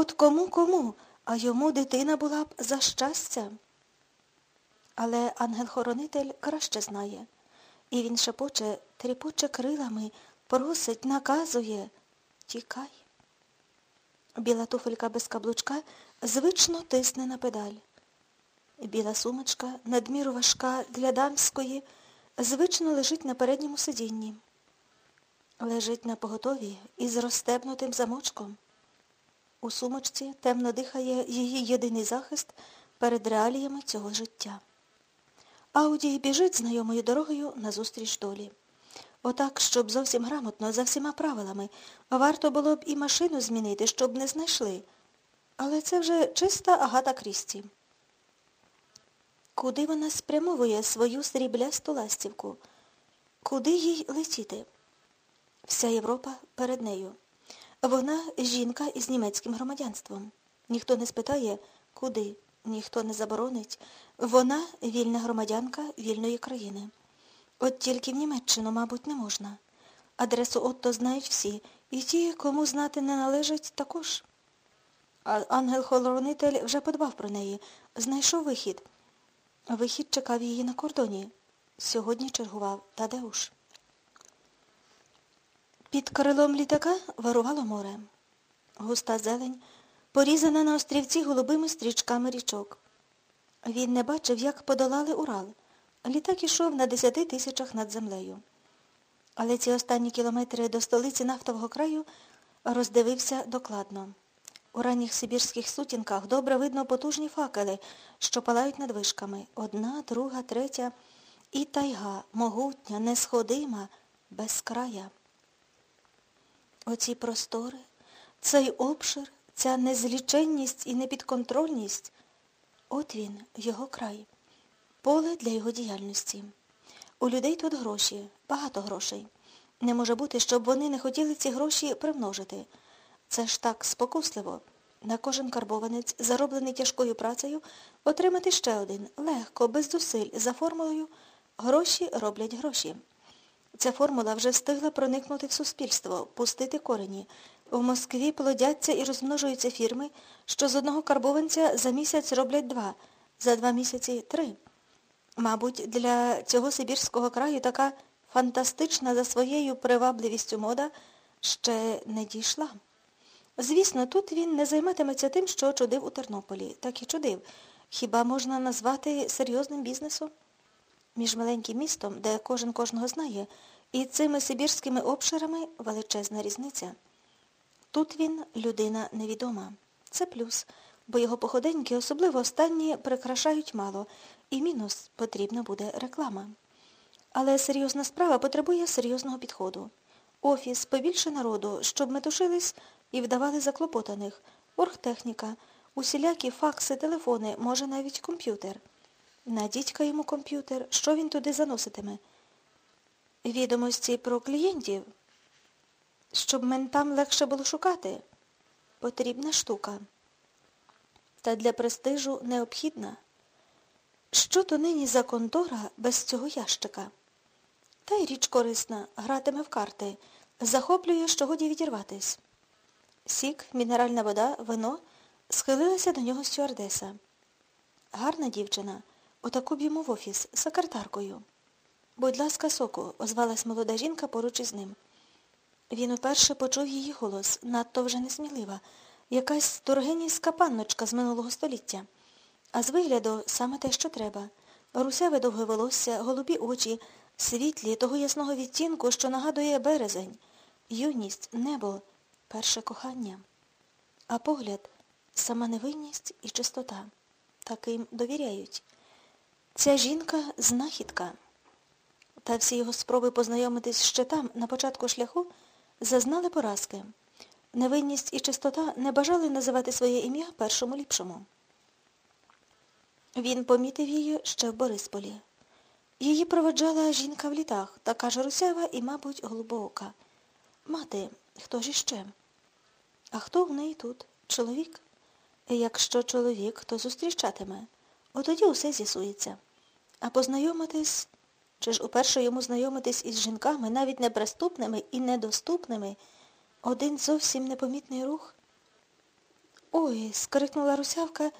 От кому кому, а йому дитина була б за щастя. Але ангел-хоронитель краще знає. І він шепоче, тріпоче крилами, просить, наказує. Тікай. Біла туфелька без каблучка звично тисне на педаль. Біла сумочка, надміру важка для дамської, звично лежить на передньому сидінні. Лежить на поготові із розстебнутим замочком. У сумочці темно дихає її єдиний захист перед реаліями цього життя. Ауді біжить знайомою дорогою назустріч долі. Отак, щоб зовсім грамотно, за всіма правилами, варто було б і машину змінити, щоб не знайшли. Але це вже чиста агата Крісті. Куди вона спрямовує свою сріблясту ластівку? Куди їй летіти? Вся Європа перед нею. Вона жінка із німецьким громадянством. Ніхто не спитає, куди, ніхто не заборонить. Вона вільна громадянка вільної країни. От тільки в Німеччину, мабуть, не можна. Адресу Отто знають всі, і ті, кому знати не належить, також. А ангел-хоронитель вже подбав про неї, знайшов вихід. Вихід чекав її на кордоні. Сьогодні чергував Тадеуш. Під крилом літака вирувало море. Густа зелень, порізана на острівці голубими стрічками річок. Він не бачив, як подолали Урал. Літак ішов на десяти тисячах над землею. Але ці останні кілометри до столиці нафтового краю роздивився докладно. У ранніх сибірських сутінках добре видно потужні факели, що палають над вишками. Одна, друга, третя. І тайга, могутня, несходима, безкрая. Оці простори, цей обшир, ця незліченність і непідконтрольність от він, його край, поле для його діяльності. У людей тут гроші, багато грошей. Не може бути, щоб вони не хотіли ці гроші примножити. Це ж так спокусливо. На кожен карбованець, зароблений тяжкою працею, отримати ще один, легко, без зусиль, за формулою гроші роблять гроші. Ця формула вже встигла проникнути в суспільство, пустити корені. В Москві плодяться і розмножуються фірми, що з одного карбованця за місяць роблять два, за два місяці три. Мабуть, для цього Сибірського краю така фантастична за своєю привабливістю мода ще не дійшла. Звісно, тут він не займатиметься тим, що чудив у Тернополі. Так і чудив. Хіба можна назвати серйозним бізнесом? Між маленьким містом, де кожен кожного знає, і цими сибірськими обширами величезна різниця. Тут він людина невідома. Це плюс, бо його походеньки, особливо останні, прикрашають мало, і мінус потрібна буде реклама. Але серйозна справа потребує серйозного підходу. Офіс, побільше народу, щоб метушились і вдавали заклопотаних, оргтехніка, усілякі факси, телефони, може навіть комп'ютер. Надітька йому комп'ютер, що він туди заноситиме? Відомості про клієнтів, щоб ментам легше було шукати. Потрібна штука. Та для престижу необхідна. Що то нині за контора без цього ящика? Та й річ корисна, гратиме в карти, захоплює, що годі відірватись. Сік, мінеральна вода, вино схилилася до нього стюардеса. Гарна дівчина. Отаку б йому в офіс, секретаркою. Будь ласка, соку, озвалась молода жінка поруч із ним. Він уперше почув її голос, надто вже несмілива, якась тургенівська панночка з минулого століття. А з вигляду саме те, що треба. Русяве довге волосся, голубі очі, світлі, того ясного відтінку, що нагадує березень, юність, небо, перше кохання. А погляд сама невинність і чистота. Таким довіряють. Ця жінка знахідка. Та всі його спроби познайомитись ще там, на початку шляху, зазнали поразки. Невинність і чистота не бажали називати своє ім'я першому ліпшому. Він помітив її ще в Борисполі. Її проведжала жінка в літах, така ж русява і, мабуть, голубоока. Мати, хто ж іще? А хто в неї тут? Чоловік? Якщо чоловік, то зустрічатиме. Отоді усе з'ясується. А познайомитись, чи ж уперше йому знайомитись із жінками, навіть неприступними і недоступними, один зовсім непомітний рух? Ой, скрикнула русявка